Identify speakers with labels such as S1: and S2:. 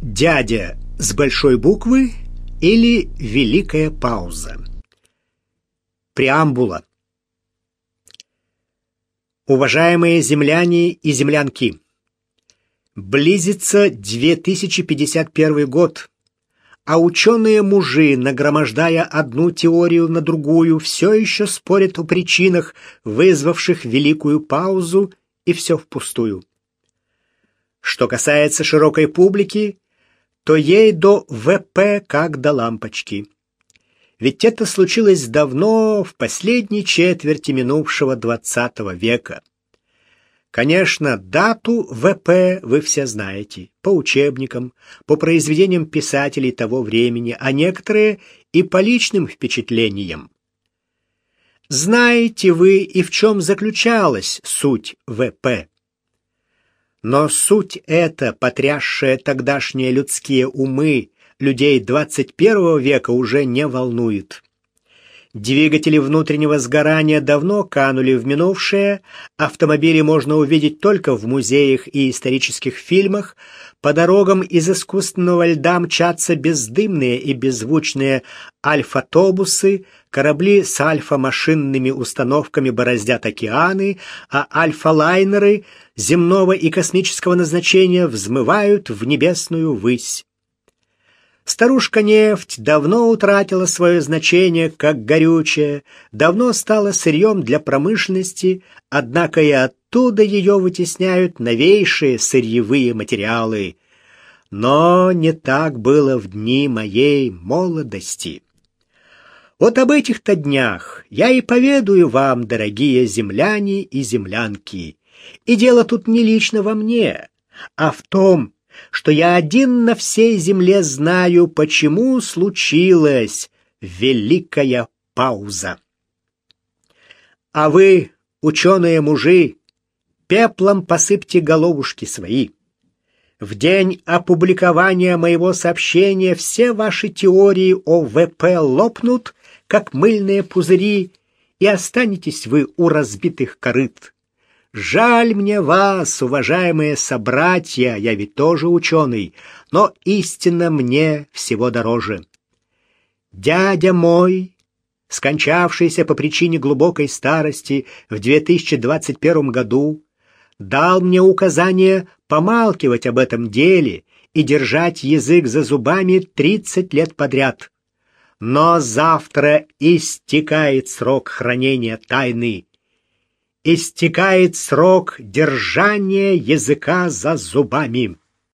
S1: Дядя с большой буквы или великая пауза. Преамбула. Уважаемые земляне и землянки, близится 2051 год, а ученые-мужи, нагромождая одну теорию на другую, все еще спорят о причинах, вызвавших великую паузу, и все впустую. Что касается широкой публики, то ей до ВП как до лампочки. Ведь это случилось давно, в последней четверти минувшего XX века. Конечно, дату ВП вы все знаете, по учебникам, по произведениям писателей того времени, а некоторые и по личным впечатлениям. Знаете вы и в чем заключалась суть ВП? Но суть эта, потрясшая тогдашние людские умы, людей 21 века уже не волнует. Двигатели внутреннего сгорания давно канули в минувшее, автомобили можно увидеть только в музеях и исторических фильмах, по дорогам из искусственного льда мчатся бездымные и беззвучные альфатобусы, корабли с альфа-машинными установками бороздят океаны, а альфа-лайнеры земного и космического назначения взмывают в небесную высь. Старушка-нефть давно утратила свое значение как горючее, давно стала сырьем для промышленности, однако и оттуда ее вытесняют новейшие сырьевые материалы. Но не так было в дни моей молодости. Вот об этих-то днях я и поведаю вам, дорогие земляне и землянки. И дело тут не лично во мне, а в том, что я один на всей земле знаю, почему случилась великая пауза. А вы, ученые-мужи, пеплом посыпьте головушки свои. В день опубликования моего сообщения все ваши теории о ВП лопнут, как мыльные пузыри, и останетесь вы у разбитых корыт. Жаль мне вас, уважаемые собратья, я ведь тоже ученый, но истинно мне всего дороже. Дядя мой, скончавшийся по причине глубокой старости в 2021 году, дал мне указание помалкивать об этом деле и держать язык за зубами 30 лет подряд. Но завтра истекает срок хранения тайны, истекает срок держания языка за зубами.